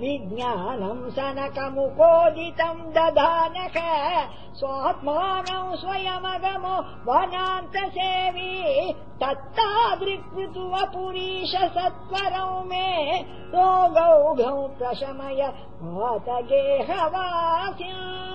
विज्ञानम् सनकमुपोदितम् दधानक स्वात्मानौ स्वयमगमो वनान्तसेवी। सेवी सत्वरौ मे। रोगौघौ प्रशमय वातगेहवास्या